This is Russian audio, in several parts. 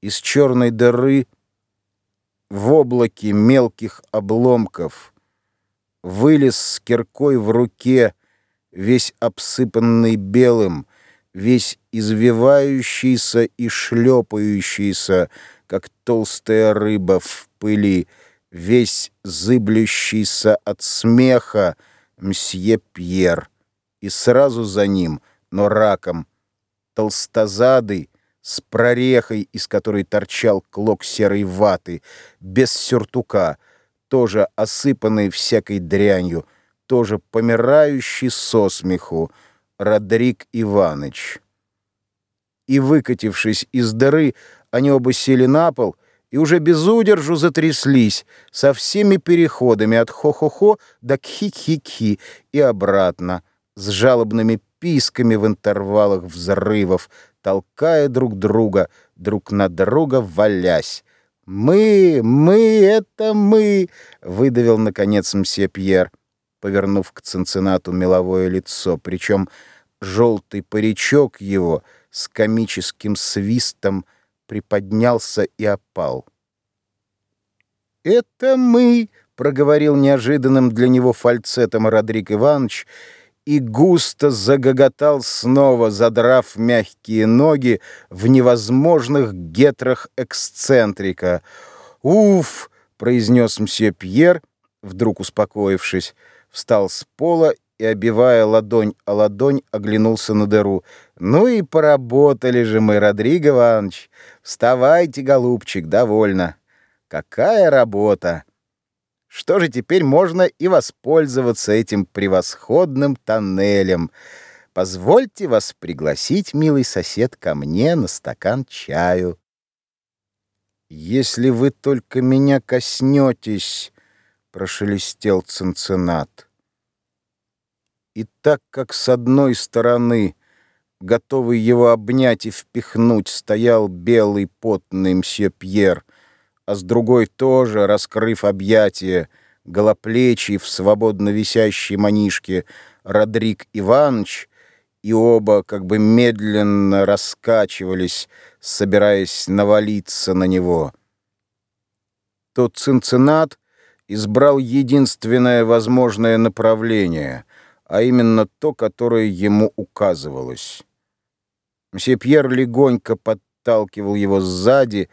из черной дыры в облаке мелких обломков вылез с киркой в руке, весь обсыпанный белым, весь извивающийся и шлепающийся, как толстая рыба в пыли, весь зыблющийся от смеха мсье Пьер, и сразу за ним, но раком, толстозадый, с прорехой, из которой торчал клок серой ваты, без сюртука, тоже осыпанный всякой дрянью, тоже помирающий со смеху, Родрик Иваныч. И, выкатившись из дыры, они оба сели на пол и уже без удержу затряслись со всеми переходами от хо-хо-хо до кхи-кхи-кхи и обратно, с жалобными писками в интервалах взрывов, толкая друг друга, друг на друга валясь. «Мы, мы, это мы!» — выдавил, наконец, мсье Пьер, повернув к Цинциннату меловое лицо, причем желтый паричок его с комическим свистом приподнялся и опал. «Это мы!» — проговорил неожиданным для него фальцетом Родрик Иванович — и густо загоготал снова, задрав мягкие ноги в невозможных гетрах эксцентрика. «Уф!» — произнес мсье Пьер, вдруг успокоившись, встал с пола и, обивая ладонь о ладонь, оглянулся на дыру. «Ну и поработали же мы, Родриго Иванович! Вставайте, голубчик, довольно! Какая работа!» Что же теперь можно и воспользоваться этим превосходным тоннелем? Позвольте вас пригласить, милый сосед, ко мне на стакан чаю. Если вы только меня коснетесь, прошелестел Цинциннат. И так как с одной стороны, готовый его обнять и впихнуть, стоял белый потный мсье Пьер, а с другой тоже, раскрыв объятия, голоплечий в свободно висящей манишке Родрик Иванович, и оба как бы медленно раскачивались, собираясь навалиться на него. Тот Цинциннат избрал единственное возможное направление, а именно то, которое ему указывалось. Мсье Пьер легонько подталкивал его сзади,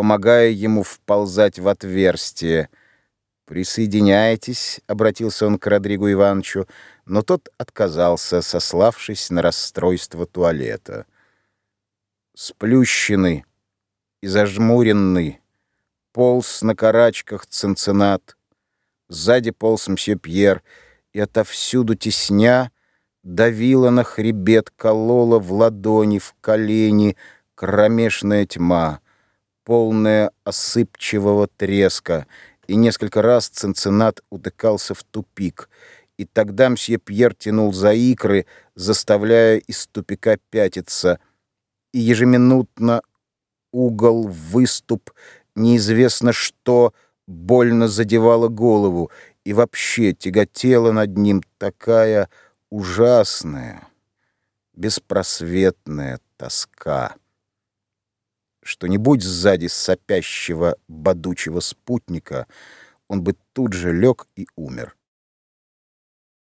помогая ему вползать в отверстие. «Присоединяйтесь», — обратился он к Родригу Ивановичу, но тот отказался, сославшись на расстройство туалета. Сплющенный и зажмуренный, полз на карачках Цинциннат, сзади полз мсье Пьер, и отовсюду тесня давила на хребет, колола в ладони, в колени кромешная тьма — полное осыпчивого треска, и несколько раз Цинциннат утыкался в тупик. И тогда мсье Пьер тянул за икры, заставляя из тупика пятиться. И ежеминутно угол, выступ, неизвестно что, больно задевало голову, и вообще тяготела над ним такая ужасная, беспросветная тоска что-нибудь сзади сопящего, бодучего спутника, он бы тут же лег и умер.